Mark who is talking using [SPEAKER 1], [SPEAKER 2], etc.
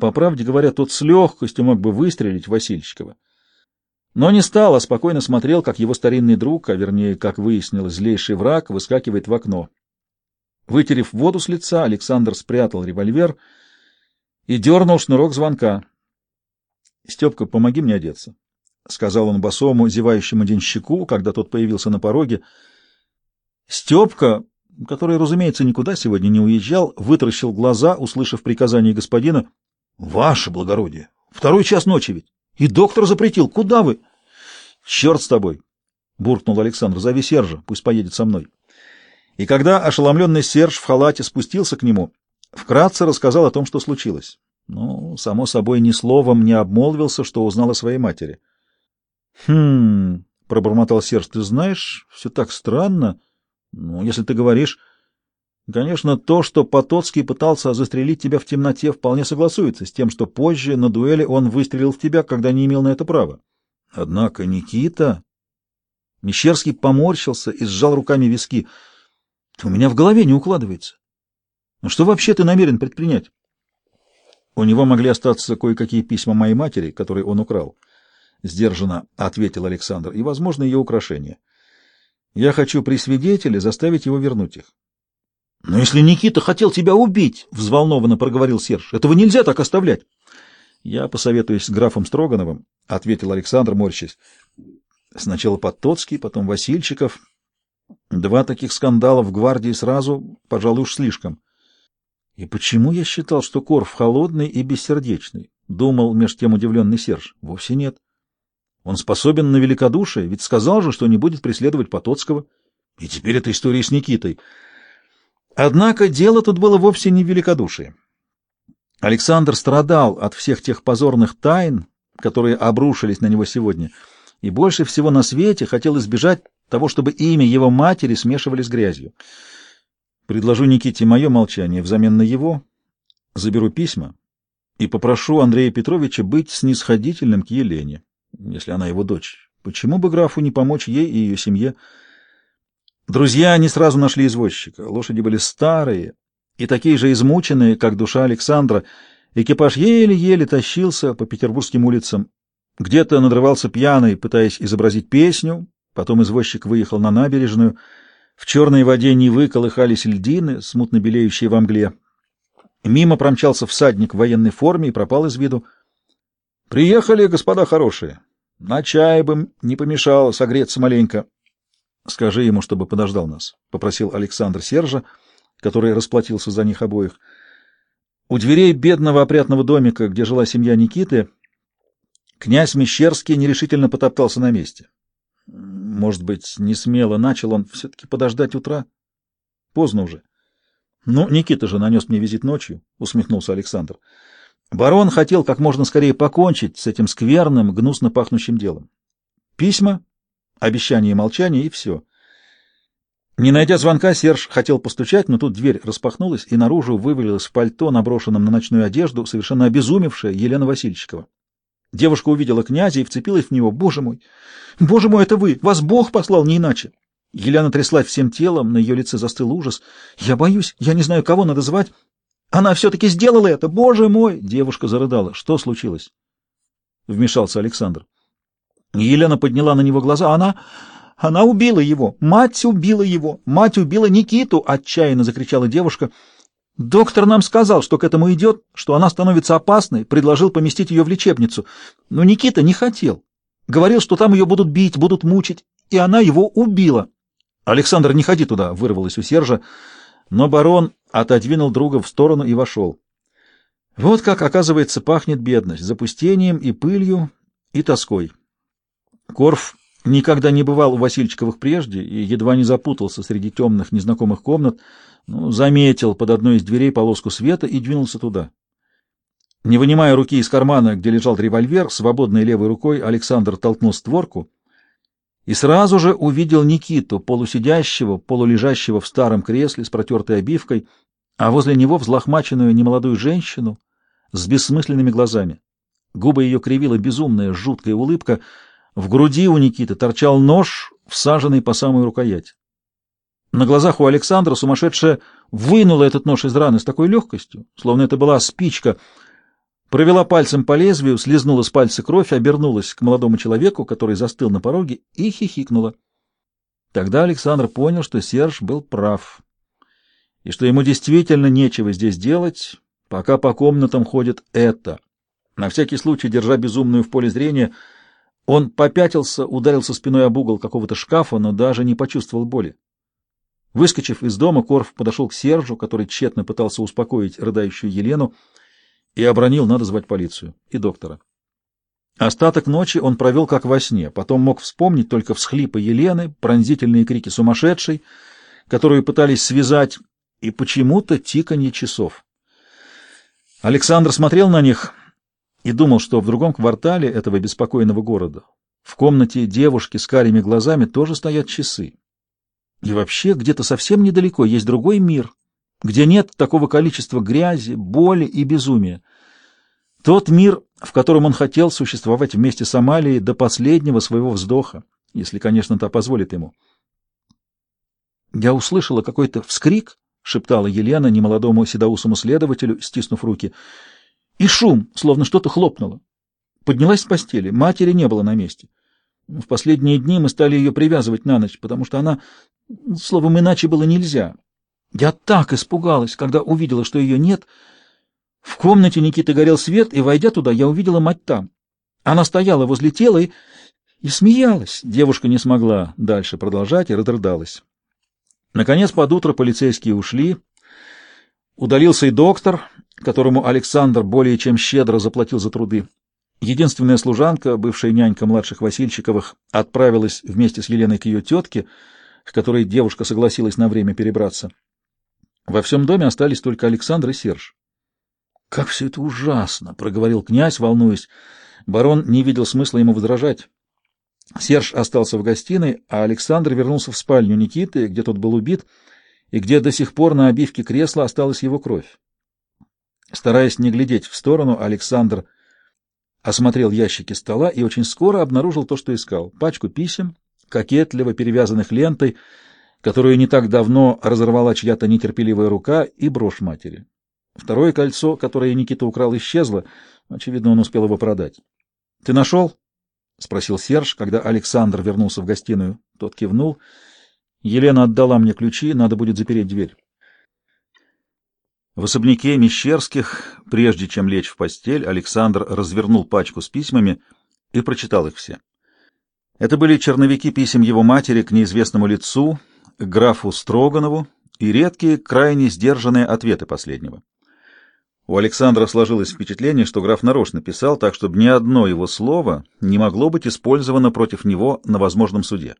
[SPEAKER 1] По правде говоря, тот с легкостью мог бы выстрелить Васильчикова. Но не стал, а спокойно смотрел, как его старинный друг, а вернее, как выяснилось, злейший враг, выскакивает в окно. Вытерев воду с лица, Александр спрятал револьвер и дернул шнурок звонка. — Степка, помоги мне одеться, — сказал он босому, зевающему денщику, когда тот появился на пороге. Степка, который, разумеется, никуда сегодня не уезжал, вытаращил глаза, услышав приказание господина. — Ваше благородие! Второй час ночи ведь! И доктор запретил. Куда вы? — Черт с тобой! — буркнул Александр. — Зови Сержа, пусть поедет со мной. И когда ошеломленный Серж в халате спустился к нему, вкратце рассказал о том, что случилось. Ну, само собой, ни словом не обмолвился, что узнал о своей матери. — Хм, — пробормотал Серж, — ты знаешь, все так странно. Ну, если ты говоришь... Конечно, то, что Потоцкий пытался застрелить тебя в темноте, вполне согласуется с тем, что позже на дуэли он выстрелил в тебя, когда не имел на это права. Однако Никита... Мещерский поморщился и сжал руками виски. — У меня в голове не укладывается. Ну что вообще ты намерен предпринять? У него могли остаться кое-какие письма моей матери, которые он украл. Сдержанно ответил Александр, и, возможно, ее украшения. Я хочу при свидетеле заставить его вернуть их. — Но если Никита хотел тебя убить, — взволнованно проговорил Серж, — этого нельзя так оставлять. — Я посоветуюсь с графом Строгановым, — ответил Александр, морщась. Сначала Потоцкий, потом Васильчиков. Два таких скандала в гвардии сразу, пожалуй, уж слишком. И почему я считал, что Корф холодный и бессердечный? Думал меж тем удивленный Серж. Вовсе нет. Он способен на великодушие, ведь сказал же, что не будет преследовать Потоцкого. И теперь эта история с Никитой — Однако дело тут было вовсе не в великодушии. Александр страдал от всех тех позорных тайн, которые обрушились на него сегодня, и больше всего на свете хотел избежать того, чтобы имя его матери смешивали с грязью. Предложу Никите мое молчание взамен на его, заберу письма и попрошу Андрея Петровича быть снисходительным к Елене, если она его дочь. Почему бы графу не помочь ей и ее семье? Друзья не сразу нашли извозчика. Лошади были старые и такие же измученные, как душа Александра. Экипаж еле-еле тащился по петербургским улицам. Где-то надрывался пьяный, пытаясь изобразить песню. Потом извозчик выехал на набережную. В черной воде Невы колыхались льдины, смутно белеющие во мгле. Мимо промчался всадник в военной форме и пропал из виду. — Приехали, господа хорошие. На чай бы не помешало согреться маленько. Скажи ему, чтобы подождал нас, — попросил Александр Сержа, который расплатился за них обоих. У дверей бедного опрятного домика, где жила семья Никиты, князь Мещерский нерешительно потоптался на месте. Может быть, не смело начал он все-таки подождать утра? Поздно уже. Ну, Никита же нанес мне визит ночью, — усмехнулся Александр. Барон хотел как можно скорее покончить с этим скверным, гнусно пахнущим делом. Письма Обещание и молчание, и все. Не найдя звонка, Серж хотел постучать, но тут дверь распахнулась, и наружу вывалилась в пальто, наброшенном на ночную одежду, совершенно обезумевшая Елена Васильчикова. Девушка увидела князя и вцепилась в него. «Боже мой! Боже мой, это вы! Вас Бог послал, не иначе!» Елена тряслась всем телом, на ее лице застыл ужас. «Я боюсь, я не знаю, кого надо звать. Она все-таки сделала это! Боже мой!» Девушка зарыдала. «Что случилось?» Вмешался Александр. Елена подняла на него глаза. Она... она убила его. Мать убила его. Мать убила Никиту, отчаянно закричала девушка. Доктор нам сказал, что к этому идет, что она становится опасной, предложил поместить ее в лечебницу. Но Никита не хотел. Говорил, что там ее будут бить, будут мучить, и она его убила. «Александр, не ходи туда!» — вырвалось у Сержа, но барон отодвинул друга в сторону и вошел. Вот как, оказывается, пахнет бедность, запустением и пылью, и тоской. Корф никогда не бывал у Васильчиковых прежде и едва не запутался среди темных незнакомых комнат, но заметил под одной из дверей полоску света и двинулся туда. Не вынимая руки из кармана, где лежал револьвер, свободной левой рукой Александр толкнул створку и сразу же увидел Никиту, полусидящего, полулежащего в старом кресле с протертой обивкой, а возле него взлохмаченную немолодую женщину с бессмысленными глазами. Губы ее кривила безумная, жуткая улыбка — в груди у Никиты торчал нож, всаженный по самую рукоять. На глазах у Александра сумасшедшая вынула этот нож из раны с такой легкостью, словно это была спичка. провела пальцем по лезвию, слезнула с пальца кровь, обернулась к молодому человеку, который застыл на пороге, и хихикнула. Тогда Александр понял, что Серж был прав, и что ему действительно нечего здесь делать, пока по комнатам ходит это. На всякий случай, держа безумную в поле зрения, он попятился, ударился спиной об угол какого-то шкафа, но даже не почувствовал боли. Выскочив из дома, Корф подошел к Сержу, который тщетно пытался успокоить рыдающую Елену, и обронил, надо звать полицию и доктора. Остаток ночи он провел как во сне, потом мог вспомнить только всхлипы Елены, пронзительные крики сумасшедшей, которую пытались связать, и почему-то тиканье часов. Александр смотрел на них и думал, что в другом квартале этого беспокойного города, в комнате девушки с карими глазами, тоже стоят часы. И вообще где-то совсем недалеко есть другой мир, где нет такого количества грязи, боли и безумия. Тот мир, в котором он хотел существовать вместе с Амалией до последнего своего вздоха, если, конечно, та позволит ему. «Я услышала какой-то вскрик», — шептала Елена немолодому седоусому следователю, стиснув руки, — «и шум, словно что-то хлопнуло. Поднялась с постели, матери не было на месте. В последние дни мы стали ее привязывать на ночь, потому что она... Словом, иначе было нельзя. Я так испугалась, когда увидела, что ее нет. В комнате Никиты горел свет, и, войдя туда, я увидела мать там. Она стояла возле тела и... и смеялась. Девушка не смогла дальше продолжать и разрыдалась. Наконец, под утро полицейские ушли. Удалился и доктор, которому Александр более чем щедро заплатил за труды. Единственная служанка, бывшая нянька младших Васильчиковых, отправилась вместе с Еленой к ее тетке, к которой девушка согласилась на время перебраться. Во всем доме остались только Александр и Серж. — Как все это ужасно! — проговорил князь, волнуясь. Барон не видел смысла ему возражать. Серж остался в гостиной, а Александр вернулся в спальню Никиты, где тот был убит, и где до сих пор на обивке кресла осталась его кровь. Стараясь не глядеть в сторону, Александр осмотрел ящики стола и очень скоро обнаружил то, что искал — пачку писем, кокетливо перевязанных лентой, которую не так давно разорвала чья-то нетерпеливая рука, и брошь матери. Второе кольцо, которое Никита украл, исчезло. Очевидно, он успел его продать. — Ты нашел? — спросил Серж, когда Александр вернулся в гостиную. Тот кивнул. — Елена отдала мне ключи, надо будет запереть дверь. В особняке Мещерских, прежде чем лечь в постель, Александр развернул пачку с письмами и прочитал их все. Это были черновики писем его матери к неизвестному лицу, графу Строганову и редкие, крайне сдержанные ответы последнего. У Александра сложилось впечатление, что граф нарочно писал так, чтобы ни одно его слово не могло быть использовано против него на возможном суде.